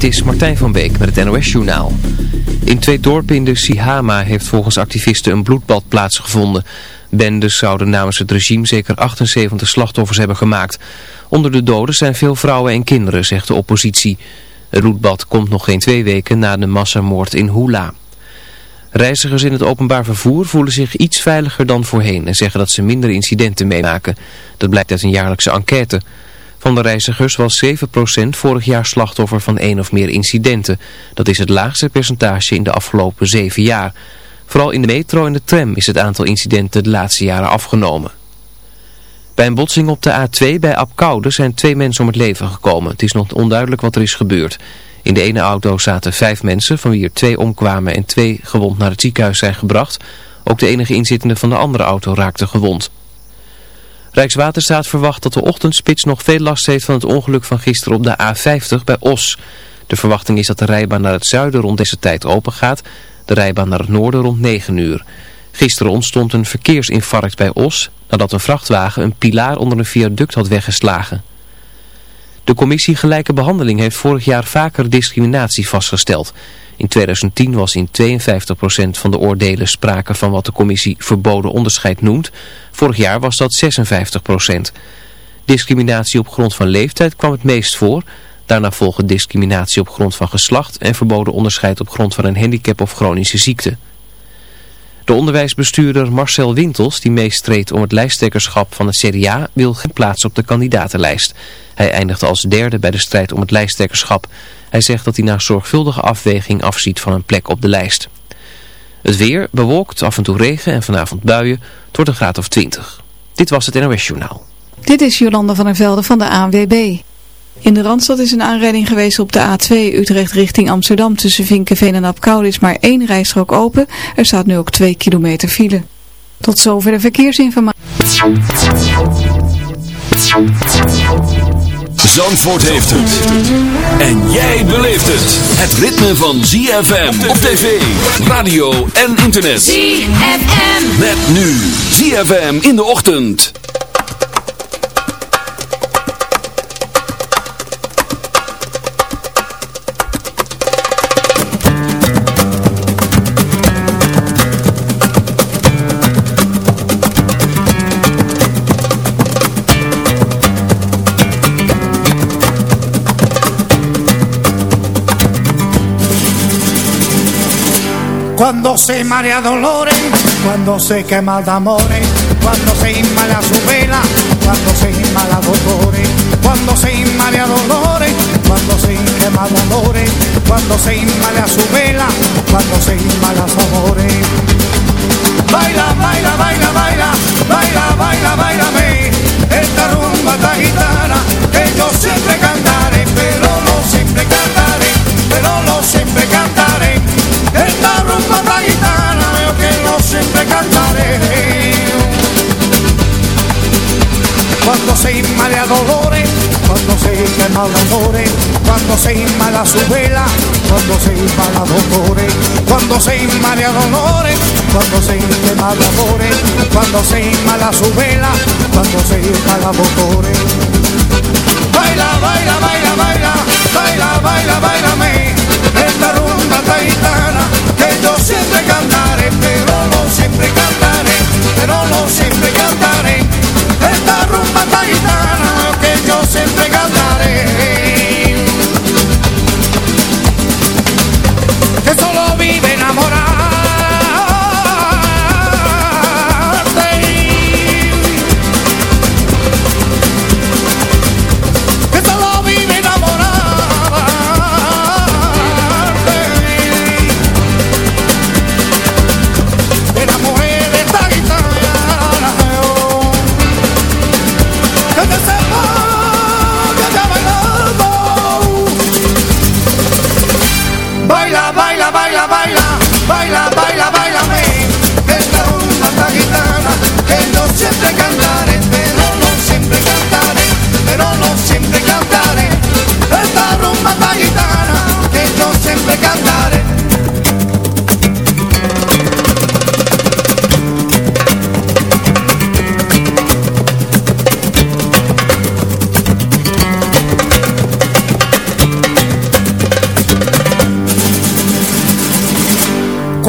Dit is Martijn van Beek met het NOS-journaal. In twee dorpen in de Sihama heeft volgens activisten een bloedbad plaatsgevonden. Bendes zouden namens het regime zeker 78 slachtoffers hebben gemaakt. Onder de doden zijn veel vrouwen en kinderen, zegt de oppositie. Het bloedbad komt nog geen twee weken na de massamoord in Hula. Reizigers in het openbaar vervoer voelen zich iets veiliger dan voorheen en zeggen dat ze minder incidenten meemaken. Dat blijkt uit een jaarlijkse enquête. Van de reizigers was 7% vorig jaar slachtoffer van één of meer incidenten. Dat is het laagste percentage in de afgelopen zeven jaar. Vooral in de metro en de tram is het aantal incidenten de laatste jaren afgenomen. Bij een botsing op de A2 bij Apkoude zijn twee mensen om het leven gekomen. Het is nog onduidelijk wat er is gebeurd. In de ene auto zaten vijf mensen, van wie er twee omkwamen en twee gewond naar het ziekenhuis zijn gebracht. Ook de enige inzittende van de andere auto raakte gewond. Rijkswaterstaat verwacht dat de ochtendspits nog veel last heeft van het ongeluk van gisteren op de A50 bij Os. De verwachting is dat de rijbaan naar het zuiden rond deze tijd open gaat, de rijbaan naar het noorden rond 9 uur. Gisteren ontstond een verkeersinfarct bij Os nadat een vrachtwagen een pilaar onder een viaduct had weggeslagen. De commissie Gelijke Behandeling heeft vorig jaar vaker discriminatie vastgesteld. In 2010 was in 52% van de oordelen sprake van wat de commissie verboden onderscheid noemt. Vorig jaar was dat 56%. Discriminatie op grond van leeftijd kwam het meest voor. Daarna volgen discriminatie op grond van geslacht en verboden onderscheid op grond van een handicap of chronische ziekte. De onderwijsbestuurder Marcel Wintels, die meestreed om het lijsttrekkerschap van het CDA, wil geen plaats op de kandidatenlijst. Hij eindigde als derde bij de strijd om het lijsttrekkerschap. Hij zegt dat hij na zorgvuldige afweging afziet van een plek op de lijst. Het weer bewolkt, af en toe regen en vanavond buien, tot een graad of 20. Dit was het NOS Journaal. Dit is Jolanda van der Velde van de ANWB. In de Randstad is een aanrijding geweest op de A2 Utrecht richting Amsterdam. Tussen Vinkenveen en Apkoude is maar één rijstrook open. Er staat nu ook twee kilometer file. Tot zover de verkeersinformatie. Zandvoort heeft het. En jij beleeft het. Het ritme van ZFM op tv, radio en internet. ZFM. Met nu ZFM in de ochtend. Cuando se marea dolores, cuando se quema de amores, cuando se inmala su vela, cuando se inmala dolores, cuando se inmala dolores, cuando se quema dolores, cuando se inmala su vela, cuando se inmala su amores. Baila, baila, baila, baila, baila, baila, baila, esta rumba esta gitana que yo siempre cantaré, Cuando se inmala dolores Cuando se quema dolores Cuando se inmala su vela Cuando se inmala dolores Cuando se inmala dolores Cuando se quema dolores Cuando se inmala su vela Cuando se inmala dolores. Baila, baila, baila, baila Baila, baila,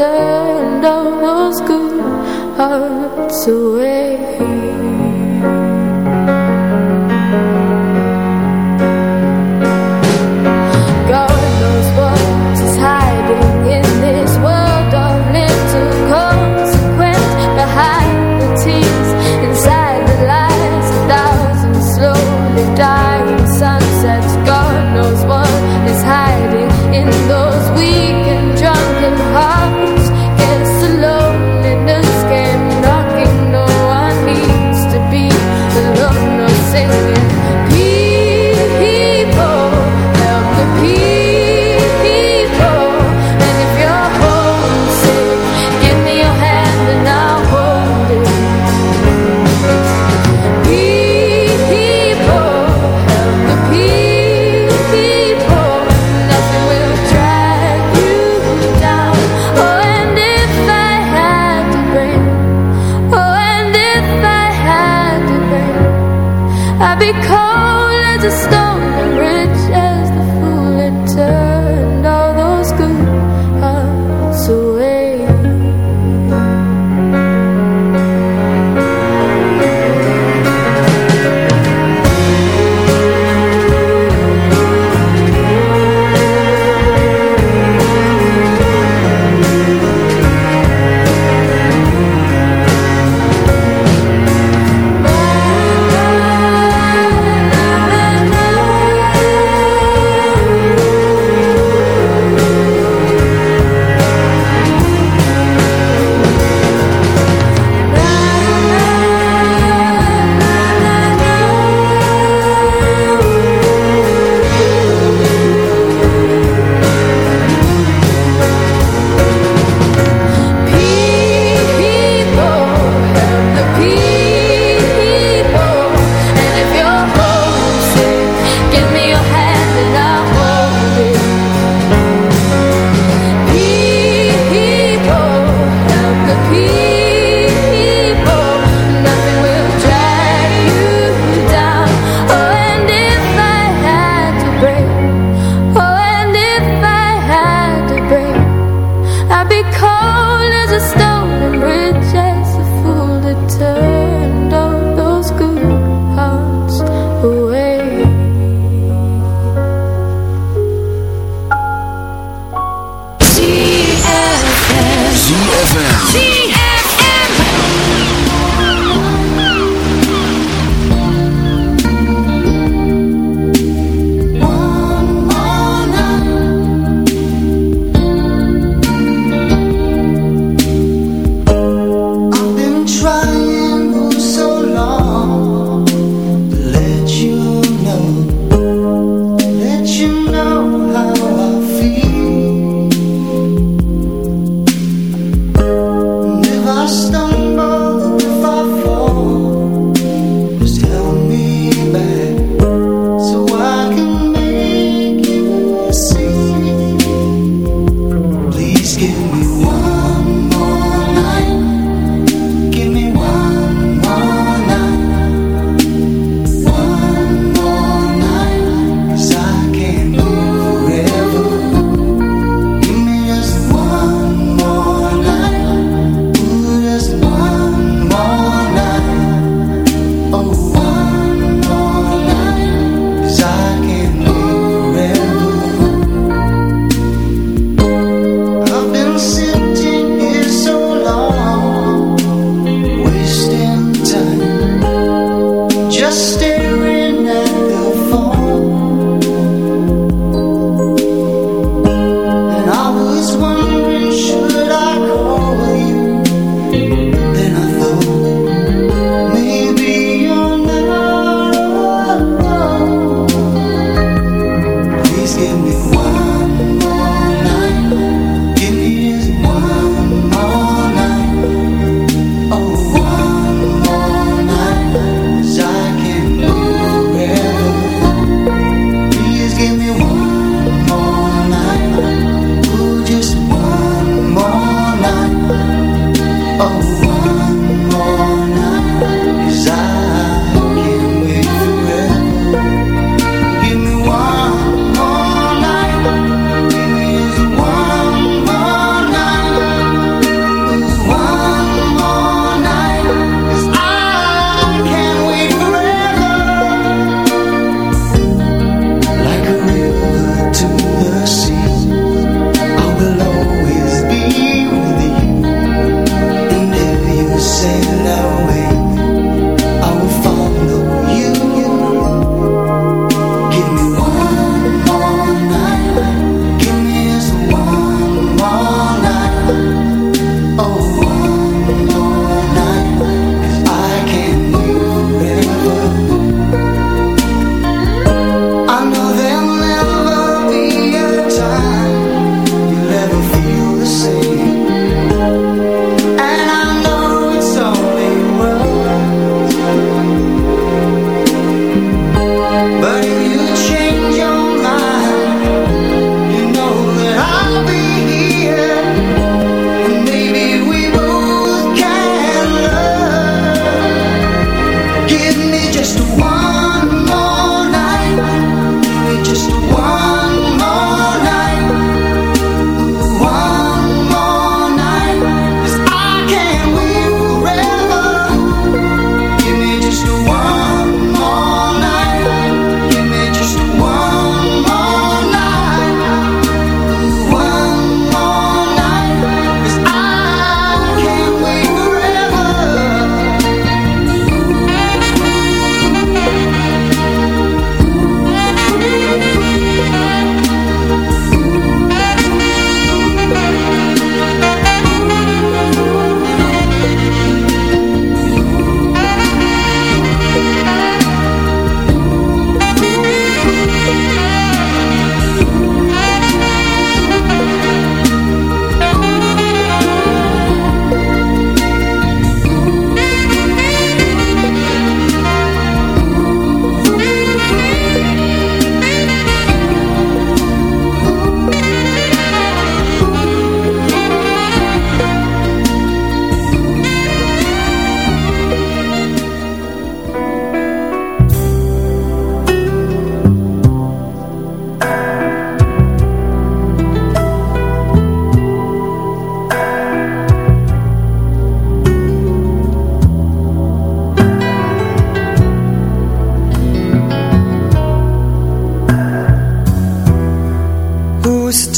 turned our school hearts away.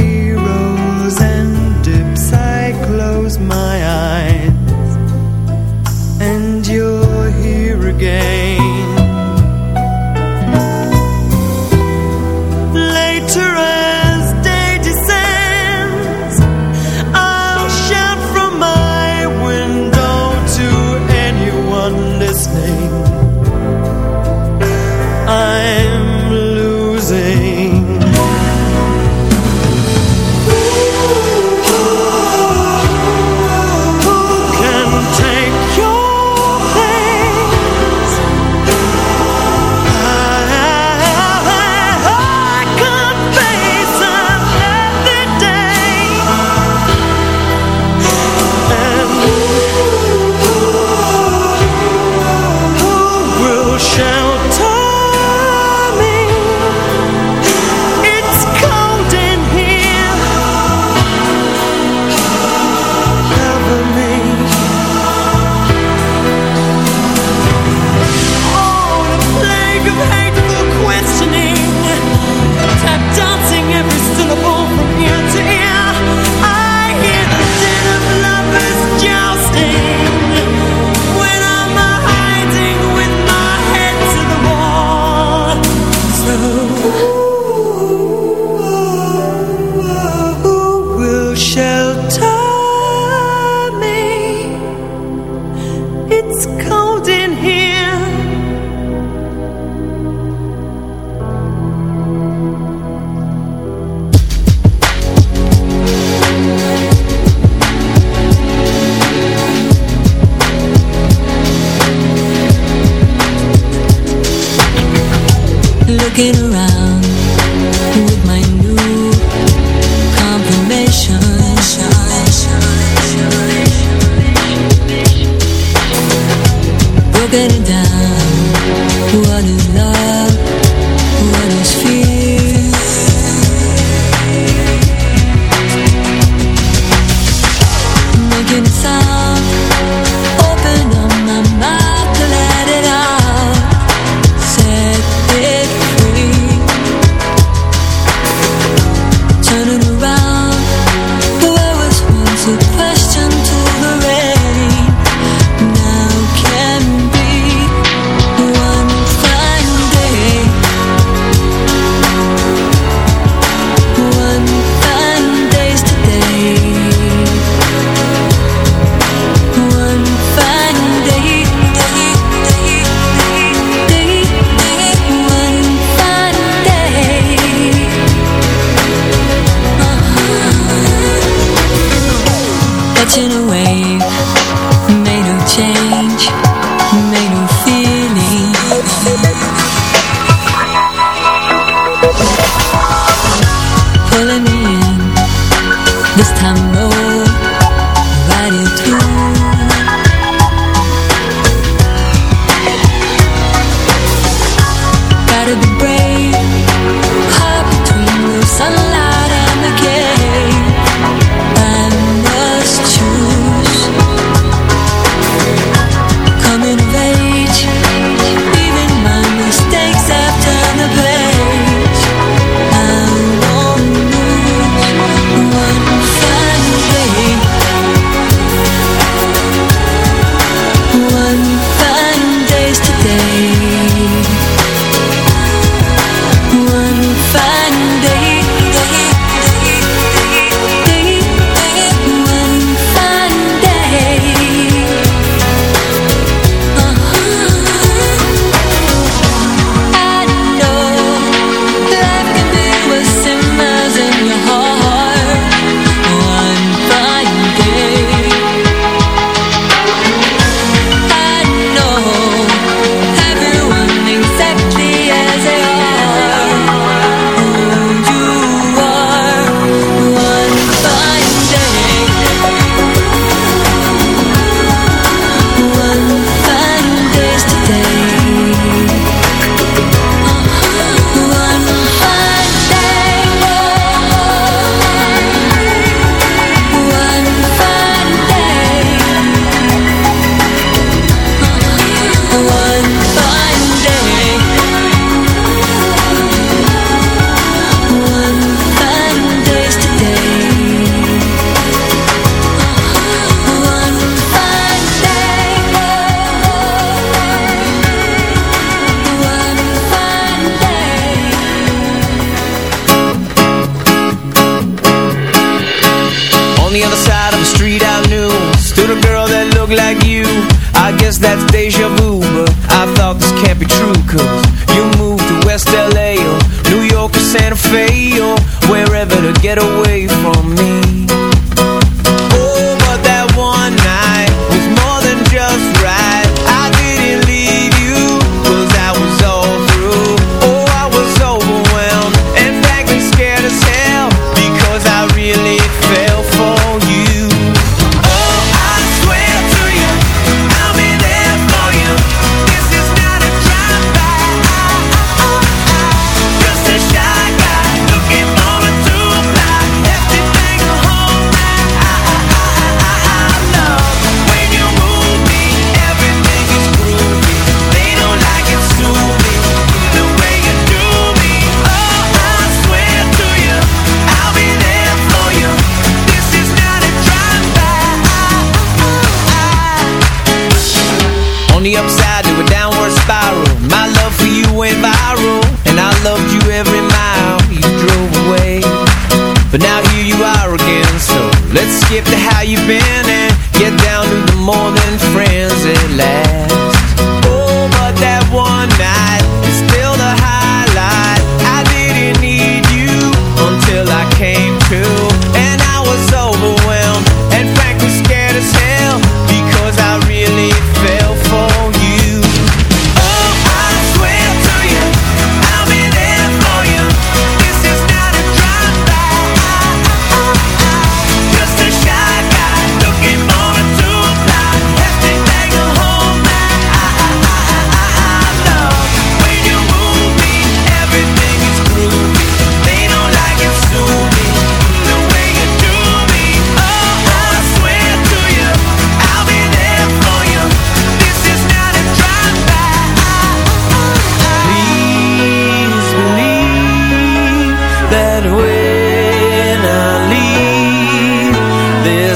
heroes and dips I close my eyes. walking around with my new confirmation. Broken down.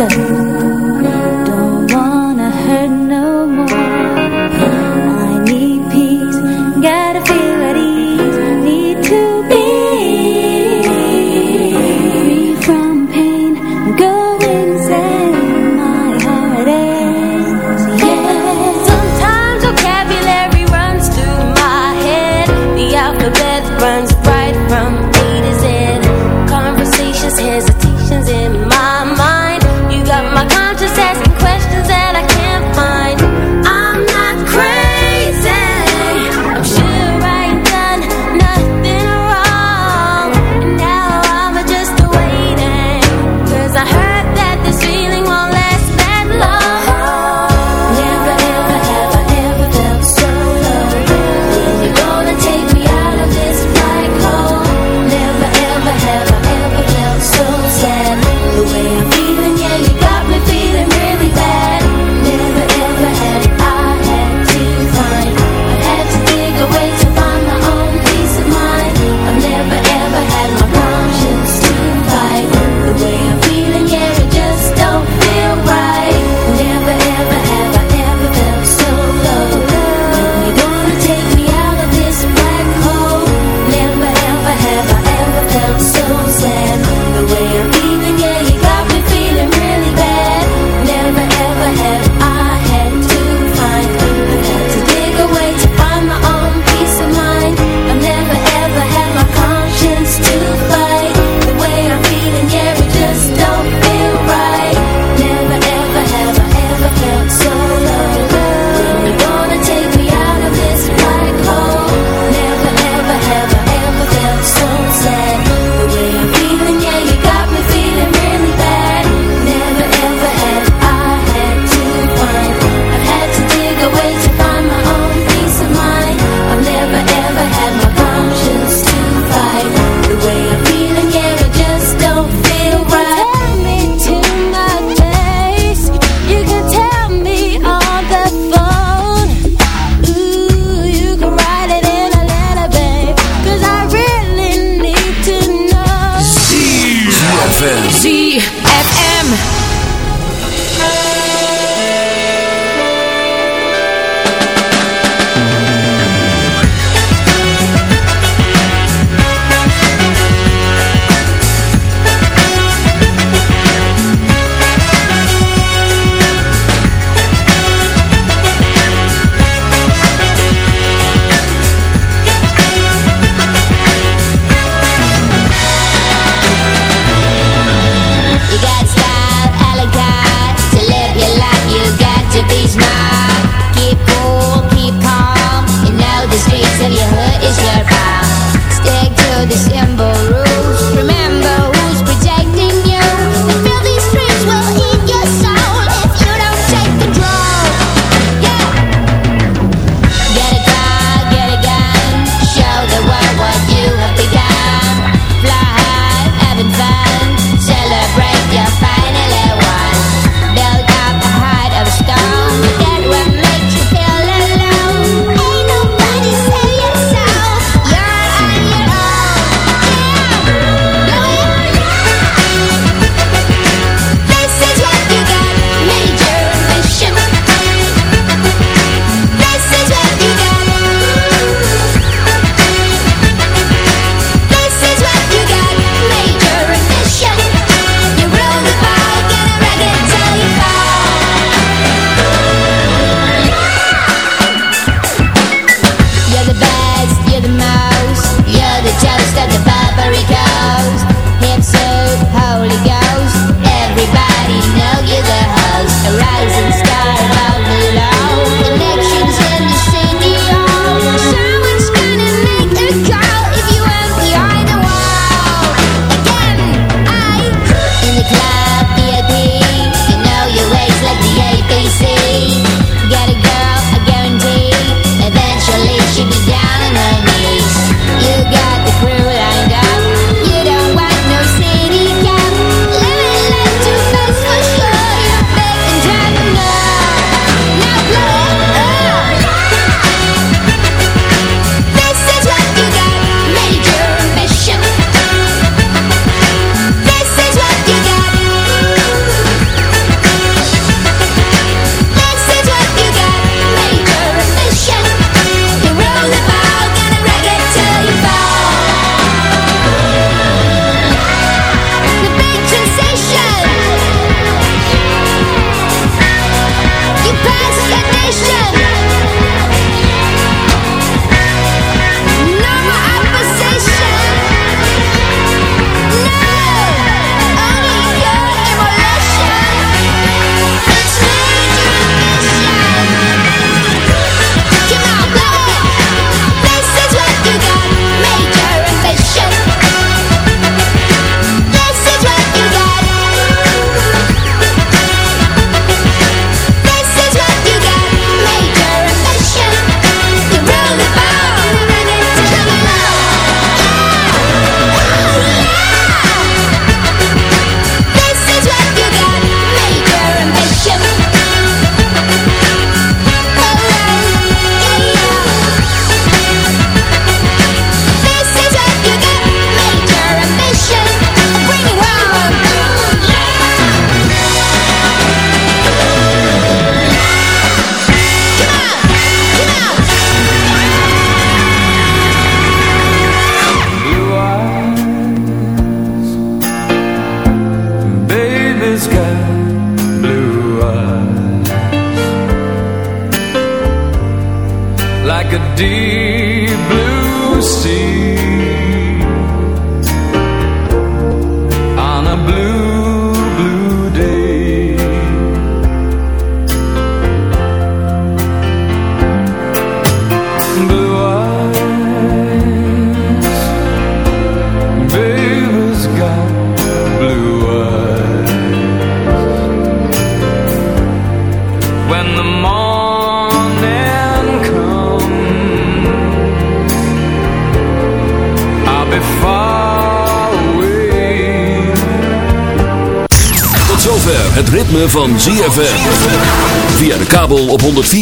The.